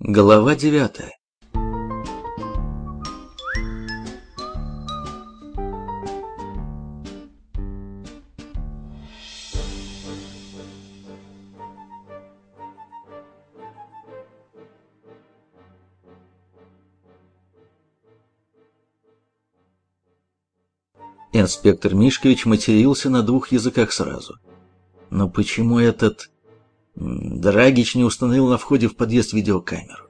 Глава девятая Инспектор Мишкович матерился на двух языках сразу. Но почему этот... Драгич не установил на входе в подъезд видеокамеру?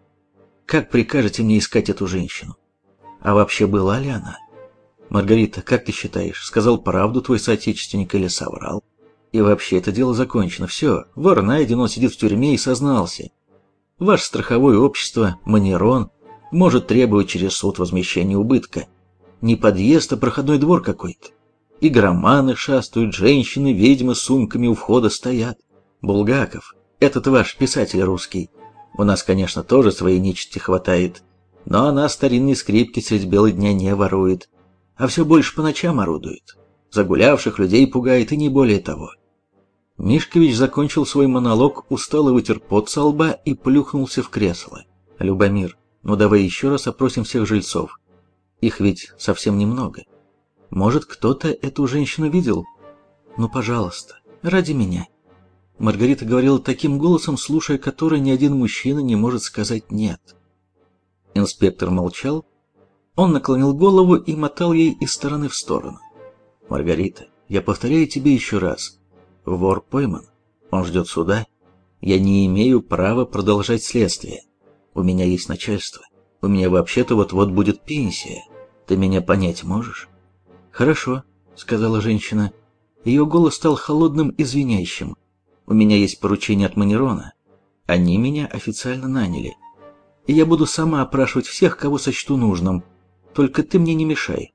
Как прикажете мне искать эту женщину? А вообще была ли она? Маргарита, как ты считаешь, сказал правду твой соотечественник или соврал? И вообще, это дело закончено. Все, вор найден, он сидит в тюрьме и сознался. Ваше страховое общество, Манерон, может требовать через суд возмещения убытка. Не подъезд, а проходной двор какой-то. Игроманы шастают, женщины, ведьмы с сумками у входа стоят. Булгаков, этот ваш писатель русский. У нас, конечно, тоже своей нечисти хватает, но она старинные скрипки средь белого дня не ворует, а все больше по ночам орудует. Загулявших людей пугает и не более того. Мишкович закончил свой монолог, устало вытер пот со лба и плюхнулся в кресло. «Любомир, ну давай еще раз опросим всех жильцов. Их ведь совсем немного. Может, кто-то эту женщину видел? Ну, пожалуйста, ради меня». Маргарита говорила таким голосом, слушая который ни один мужчина не может сказать «нет». Инспектор молчал. Он наклонил голову и мотал ей из стороны в сторону. «Маргарита, я повторяю тебе еще раз. Вор пойман. Он ждет суда. Я не имею права продолжать следствие. У меня есть начальство. У меня вообще-то вот-вот будет пенсия. Ты меня понять можешь?» «Хорошо», — сказала женщина. Ее голос стал холодным и звенящим. У меня есть поручение от Манерона. Они меня официально наняли. И я буду сама опрашивать всех, кого сочту нужным. Только ты мне не мешай.